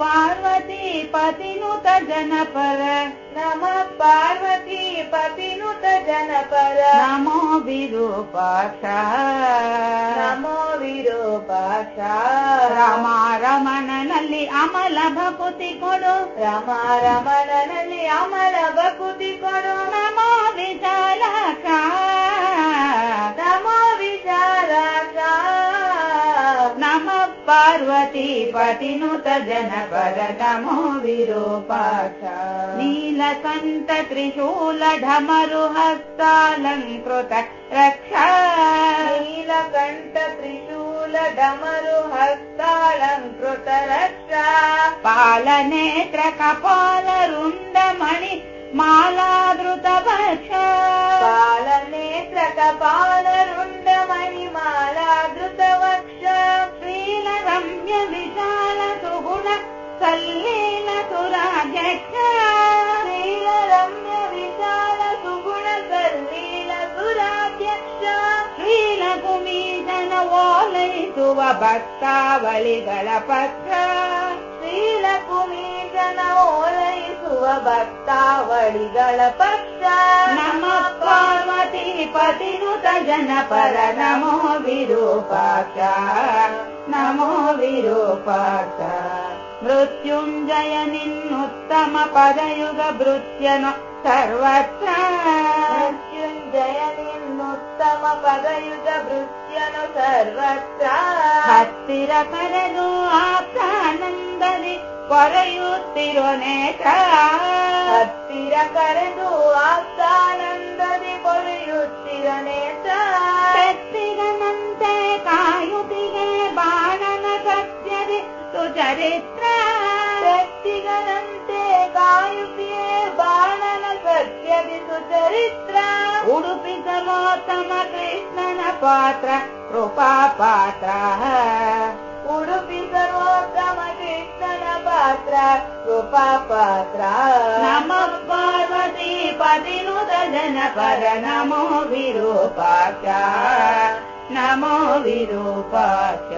पार्वती पतिनुत जनपर नमः पार्वती पतिनुत जनपर नमो विरूपाक्ष नमो विरूपाक्ष ರಾಮ ರಮಣನಲ್ಲಿ ಅಮಲ ಭಕುತಿ ಕೊಡು ರಮ पार्वतीपतिनुत जनपदतमो विरूपाक्ष नीलकन्त त्रिशूलढमरुहस्तालङ्कृत रक्षा नीलकण्ठ त्रिशूलढमरुहस्तालङ्कृत रक्षा पालनेत्र कपालरुन्दमणि मालादृतभक्ष पालनेत्र कपाल ರಮ್ಯ ವಿಶಾಲ ಸುಗುಣ ಸಲ್ಲೀಲ ಸುರಾಧ್ಯಕ್ಷ ಶ್ರೀಲ ರಮ್ಯ ವಿಶಾಲ ಸುಗುಣ ಸಲ್ಲೀಲ ಸುರಾಧ್ಯಕ್ಷ ಶ್ರೀಲ ಕುಮೀಶನ ಓಲೈಸುವ ಭಕ್ತಾವಳಿಗಳ ಪಕ್ಷ ಶ್ರೀಲ ಕುಮೀಶನ ಓಲೈಸುವ ಭಕ್ತಾವಳಿಗಳ ಪಕ್ಷ ನಮ ಪಾರ್ವತಿ ಪತಿನುತ ಜನಪರ ನಮೋ ವಿರೂಪಾಕ್ಷ ನಮೋ ವಿರೂಪಾಕ್ಷ ಮೃತ್ಯುಂಜಯ ನಿನ್ನುತ್ತಮ ಪದಯುಗ ಭೃತ್ಯನು ಸರ್ವತ್ರ ಮೃತ್ಯುಂಜಯ ನಿನ್ನುತ್ತಮ ಪದಯುಗ ಭೃತ್ಯನು ಸರ್ವತ್ರ ಹತ್ತಿರ ಕರೆದು ಆಪ್ತಾನಂದದಿ ಕೊರೆಯುತ್ತಿರೋ ನೇತ್ರ ಹತ್ತಿರ ಕರೆದು ಆಪ್ತಾನಂದದಿ ಕೊರೆಯುತ್ತಿರ ಸತ್ಯದಿ ಸುಚರಿತ್ರ ವ್ಯಕ್ತಿಗಳಂತೆ ಕಾಯುತ್ತಿಯೇ ಬಾಣನ ಸತ್ಯದಿ ಸುಚರಿತ್ರ ಉಡುಪಿ ಸಮೋತ್ತಮ ಕೃಷ್ಣನ ಪಾತ್ರ ಕೃಪಾ ಪಾತ್ರ ಉಡುಪಿ ಸರ್ವೋತ್ತಮ ಕೃಷ್ಣನ ಪಾತ್ರ ಕೃಪಾ ಪಾತ್ರ ನಮ ಪಾರ್ವತಿ ಪತಿನುತ ಜನಪರ ನಮೋ ವಿರೂಪಾಕ್ಷ ನಮೋ ವಿರೂಪಾಕ್ಷ